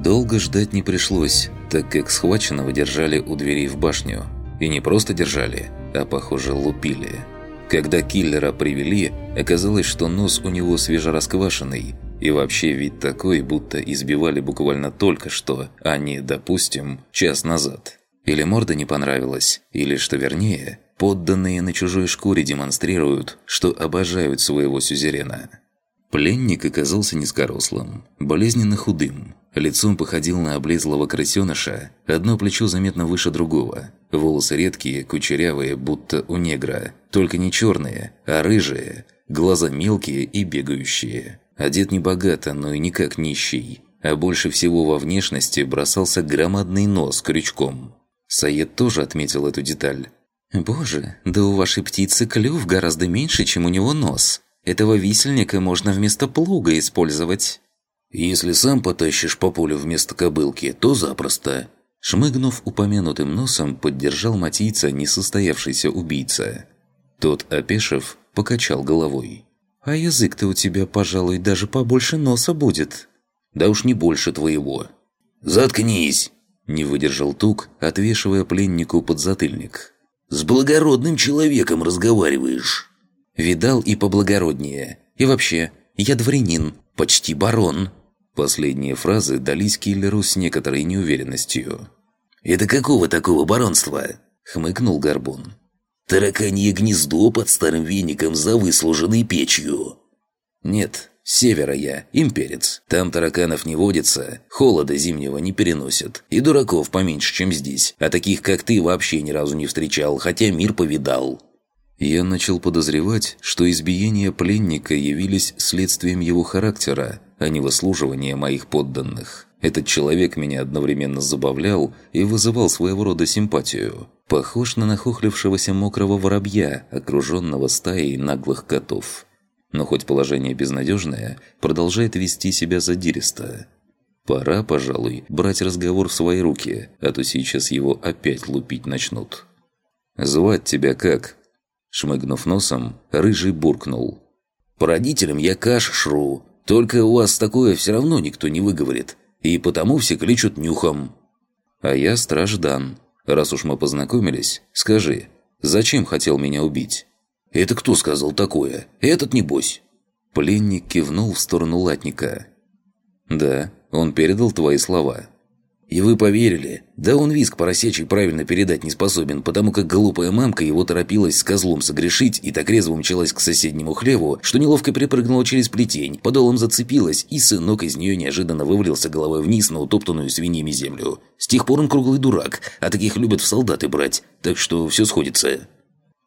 Долго ждать не пришлось, так как схваченного держали у дверей в башню. И не просто держали, а, похоже, лупили. Когда киллера привели, оказалось, что нос у него свежерасквашенный, и вообще вид такой, будто избивали буквально только что, а не, допустим, час назад. Или морда не понравилась, или, что вернее, подданные на чужой шкуре демонстрируют, что обожают своего сюзерена. Пленник оказался низкорослым, болезненно худым, лицом походил на облезлого крысёныша, одно плечо заметно выше другого, волосы редкие, кучерявые, будто у негра, только не черные, а рыжие, глаза мелкие и бегающие. Одет не богато, но и никак нищий, а больше всего во внешности бросался громадный нос крючком. Саед тоже отметил эту деталь. «Боже, да у вашей птицы клюв гораздо меньше, чем у него нос», этого висельника можно вместо плуга использовать». «Если сам потащишь по полю вместо кобылки, то запросто». Шмыгнув упомянутым носом, поддержал матийца несостоявшийся убийца. Тот, опешив, покачал головой. «А язык-то у тебя, пожалуй, даже побольше носа будет». «Да уж не больше твоего». «Заткнись!» – не выдержал Тук, отвешивая пленнику подзатыльник. «С благородным человеком разговариваешь». Видал и поблагороднее. И вообще, я дворянин, почти барон». Последние фразы дались киллеру с некоторой неуверенностью. «Это какого такого баронства?» – хмыкнул Горбун. «Тараканье гнездо под старым веником за выслуженной печью». «Нет, севера я, имперец. Там тараканов не водится, холода зимнего не переносят. И дураков поменьше, чем здесь. А таких, как ты, вообще ни разу не встречал, хотя мир повидал». Я начал подозревать, что избиения пленника явились следствием его характера, а не выслуживания моих подданных. Этот человек меня одновременно забавлял и вызывал своего рода симпатию. Похож на нахохлившегося мокрого воробья, окруженного стаей наглых котов. Но хоть положение безнадежное, продолжает вести себя задиристо. Пора, пожалуй, брать разговор в свои руки, а то сейчас его опять лупить начнут. «Звать тебя как?» Шмыгнув носом, рыжий буркнул. «По родителям я каш шру, только у вас такое все равно никто не выговорит, и потому все кличут нюхом». «А я страждан. Раз уж мы познакомились, скажи, зачем хотел меня убить?» «Это кто сказал такое? Этот небось?» Пленник кивнул в сторону латника. «Да, он передал твои слова. И вы поверили? Да он виск поросячий правильно передать не способен, потому как глупая мамка его торопилась с козлом согрешить и так резво мчалась к соседнему хлеву, что неловко перепрыгнула через плетень, подолом зацепилась, и сынок из нее неожиданно вывалился головой вниз на утоптанную свиньями землю. С тех пор он круглый дурак, а таких любят в солдаты брать, так что все сходится.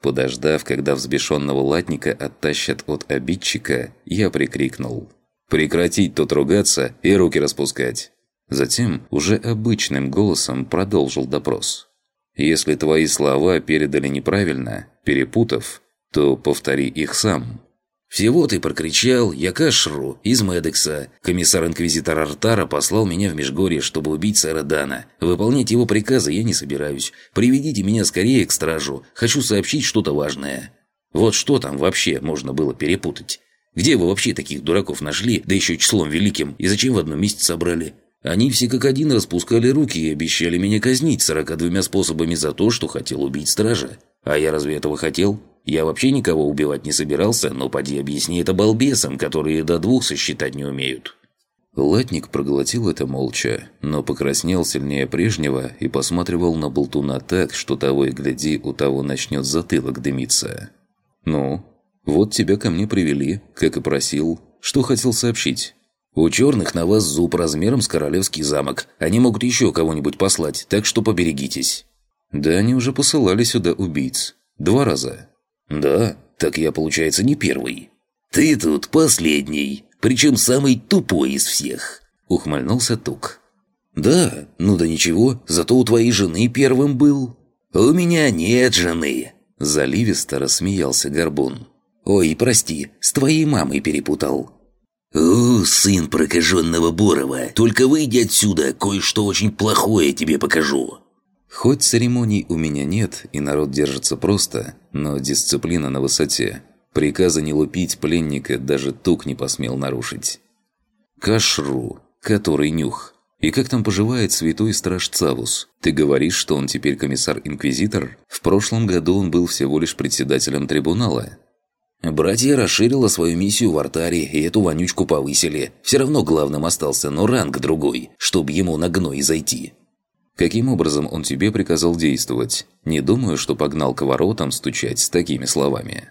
Подождав, когда взбешенного латника оттащат от обидчика, я прикрикнул. «Прекратить тут ругаться и руки распускать!» Затем уже обычным голосом продолжил допрос. «Если твои слова передали неправильно, перепутав, то повтори их сам». «Всего ты прокричал, я кашру, из Медекса. Комиссар-инквизитор Артара послал меня в Межгорье, чтобы убить сэра Дана. Выполнять его приказы я не собираюсь. Приведите меня скорее к стражу. Хочу сообщить что-то важное». Вот что там вообще можно было перепутать? Где вы вообще таких дураков нашли, да еще числом великим, и зачем в одном месте собрали? Они все как один распускали руки и обещали меня казнить сорока двумя способами за то, что хотел убить стража. А я разве этого хотел? Я вообще никого убивать не собирался, но поди объясни это балбесам, которые до двух сосчитать не умеют». Латник проглотил это молча, но покраснел сильнее прежнего и посматривал на болтуна так, что того и гляди, у того начнет затылок дымиться. «Ну, вот тебя ко мне привели, как и просил. Что хотел сообщить?» У черных на вас зуб размером с королевский замок. Они могут еще кого-нибудь послать, так что поберегитесь». «Да они уже посылали сюда убийц. Два раза». «Да? Так я, получается, не первый». «Ты тут последний, причем самый тупой из всех», — ухмыльнулся Тук. «Да, ну да ничего, зато у твоей жены первым был». «У меня нет жены», — заливисто рассмеялся Горбун. «Ой, прости, с твоей мамой перепутал». «О, сын прокаженного Борова, только выйди отсюда, кое-что очень плохое тебе покажу». Хоть церемоний у меня нет, и народ держится просто, но дисциплина на высоте. Приказа не лупить пленника даже тук не посмел нарушить. Кашру, который нюх. И как там поживает святой страж Цавус? Ты говоришь, что он теперь комиссар-инквизитор? В прошлом году он был всего лишь председателем трибунала. Братья расширила свою миссию в артаре, и эту вонючку повысили. Все равно главным остался, но ранг другой, чтобы ему на гной зайти. Каким образом он тебе приказал действовать? Не думаю, что погнал к воротам стучать с такими словами.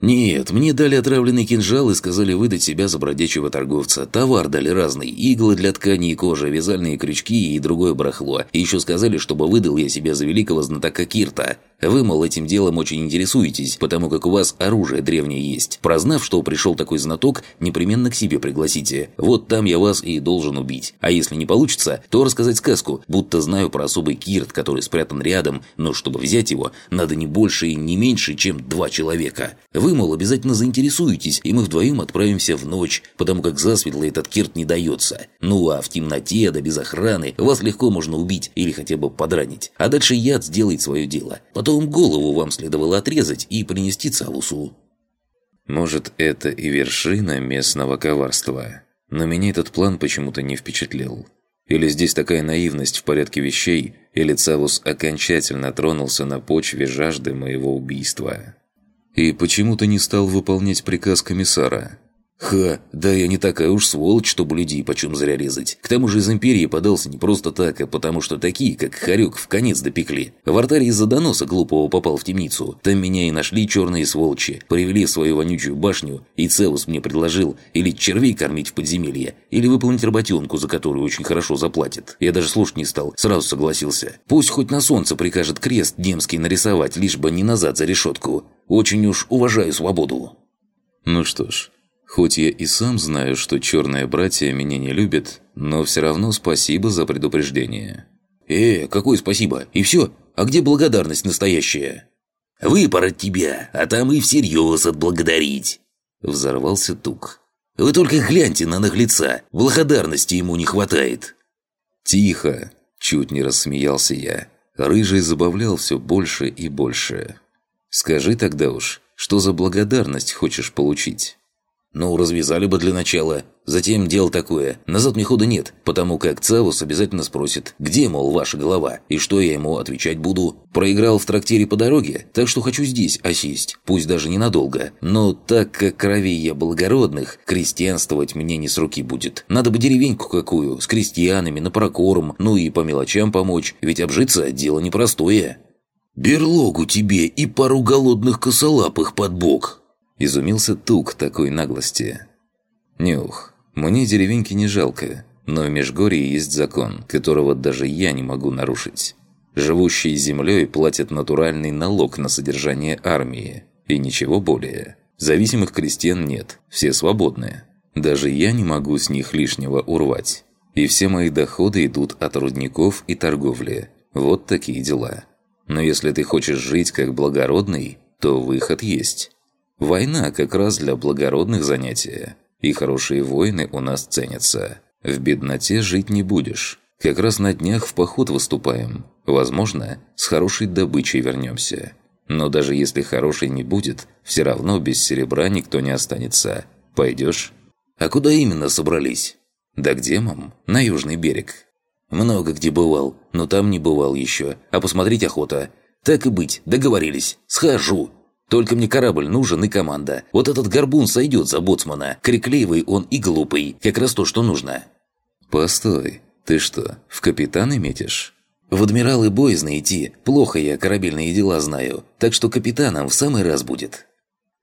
«Нет, мне дали отравленный кинжал и сказали выдать себя за бродячего торговца. Товар дали разный. Иглы для ткани и кожи, вязальные крючки и другое барахло. И еще сказали, чтобы выдал я себя за великого знатока Кирта. Вы, мол, этим делом очень интересуетесь, потому как у вас оружие древнее есть. Прознав, что пришел такой знаток, непременно к себе пригласите. Вот там я вас и должен убить. А если не получится, то рассказать сказку, будто знаю про особый Кирт, который спрятан рядом, но чтобы взять его, надо не больше и не меньше, чем два человека. Вы, мол, обязательно заинтересуетесь, и мы вдвоем отправимся в ночь, потому как засветло этот Кирт не дается. Ну а в темноте, да без охраны, вас легко можно убить или хотя бы подранить. А дальше яд сделает свое дело. Потом Потом голову вам следовало отрезать и принести Цавусу». Может, это и вершина местного коварства. Но меня этот план почему-то не впечатлил. Или здесь такая наивность в порядке вещей, или Цавус окончательно тронулся на почве жажды моего убийства. И почему-то не стал выполнять приказ комиссара. Ха, да я не такая уж сволочь, чтобы людей почем зря резать. К тому же из Империи подался не просто так, а потому что такие, как Харек, в конец допекли. В артаре из-за доноса глупого попал в темницу. Там меня и нашли черные сволочи. Привели свою вонючую башню, и Цеус мне предложил или червей кормить в подземелье, или выполнить работенку, за которую очень хорошо заплатят. Я даже слушать не стал, сразу согласился. Пусть хоть на солнце прикажет крест демский нарисовать, лишь бы не назад за решетку. Очень уж уважаю свободу. Ну что ж... Хоть я и сам знаю, что черные братья меня не любят, но все равно спасибо за предупреждение. «Э, какое спасибо? И все? А где благодарность настоящая?» «Выпороть тебя, а там и всерьез отблагодарить!» Взорвался Тук. «Вы только гляньте на наглеца, благодарности ему не хватает!» «Тихо!» – чуть не рассмеялся я. Рыжий забавлял все больше и больше. «Скажи тогда уж, что за благодарность хочешь получить?» Ну, развязали бы для начала. Затем дело такое. Назад мне хода нет, потому как Цавус обязательно спросит, где, мол, ваша голова, и что я ему отвечать буду. Проиграл в трактире по дороге, так что хочу здесь осесть, пусть даже ненадолго. Но так как крови я благородных, крестьянствовать мне не с руки будет. Надо бы деревеньку какую, с крестьянами, на прокорм, ну и по мелочам помочь, ведь обжиться – дело непростое. «Берлогу тебе и пару голодных косолапых под бок», Изумился Тук такой наглости. «Нюх, мне деревеньки не жалко, но в Межгорье есть закон, которого даже я не могу нарушить. Живущие землей платят натуральный налог на содержание армии, и ничего более. Зависимых крестьян нет, все свободны. Даже я не могу с них лишнего урвать. И все мои доходы идут от рудников и торговли. Вот такие дела. Но если ты хочешь жить как благородный, то выход есть». Война как раз для благородных занятий. И хорошие воины у нас ценятся. В бедноте жить не будешь. Как раз на днях в поход выступаем. Возможно, с хорошей добычей вернемся. Но даже если хорошей не будет, все равно без серебра никто не останется. Пойдешь? А куда именно собрались? Да к демам, на южный берег. Много где бывал, но там не бывал еще. А посмотреть охота. Так и быть, договорились. Схожу. Только мне корабль нужен и команда. Вот этот горбун сойдет за боцмана. Крикливый он и глупый. Как раз то, что нужно». «Постой. Ты что, в капитаны метишь?» «В адмиралы боязно идти. Плохо я корабельные дела знаю. Так что капитаном в самый раз будет».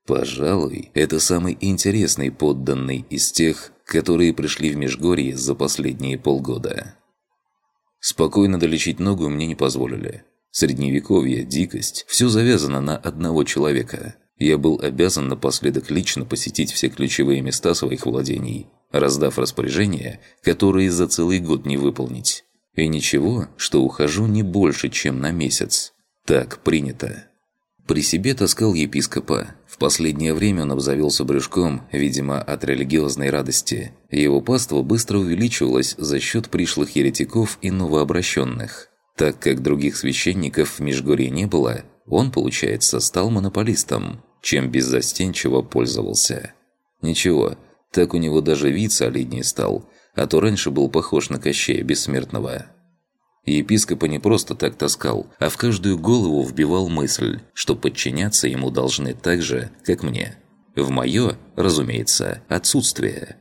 «Пожалуй, это самый интересный подданный из тех, которые пришли в Межгорье за последние полгода». Спокойно долечить ногу мне не позволили. Средневековье, дикость – все завязано на одного человека. Я был обязан напоследок лично посетить все ключевые места своих владений, раздав распоряжения, которые за целый год не выполнить. И ничего, что ухожу не больше, чем на месяц. Так принято. При себе таскал епископа. В последнее время он обзавелся брюшком, видимо, от религиозной радости. Его паство быстро увеличивалось за счет пришлых еретиков и новообращенных. Так как других священников в Межгорье не было, он, получается, стал монополистом, чем беззастенчиво пользовался. Ничего, так у него даже вид солиднее стал. а то раньше был похож на Кощея Бессмертного. Епископа не просто так таскал, а в каждую голову вбивал мысль, что подчиняться ему должны так же, как мне. В мое, разумеется, отсутствие.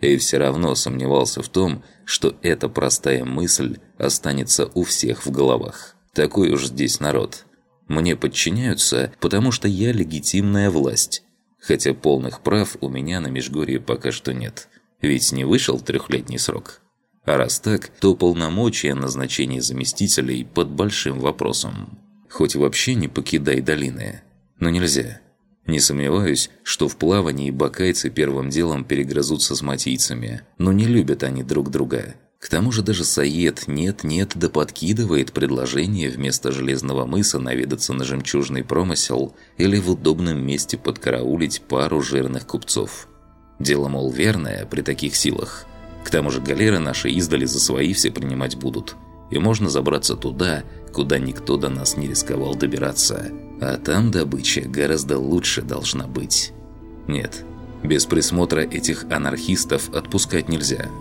И все равно сомневался в том, что эта простая мысль останется у всех в головах. Такой уж здесь народ. Мне подчиняются, потому что я легитимная власть. Хотя полных прав у меня на Межгорье пока что нет. Ведь не вышел трехлетний срок. А раз так, то полномочия назначения заместителей под большим вопросом. Хоть вообще не покидай долины. Но нельзя. Не сомневаюсь, что в плавании бакайцы первым делом перегрызутся с матийцами. Но не любят они друг друга. К тому же даже Саед нет-нет да подкидывает предложение вместо Железного мыса наведаться на жемчужный промысел или в удобном месте подкараулить пару жирных купцов. Дело, мол, верное при таких силах. К тому же галеры наши издали за свои все принимать будут. И можно забраться туда, куда никто до нас не рисковал добираться. А там добыча гораздо лучше должна быть. Нет, без присмотра этих анархистов отпускать нельзя –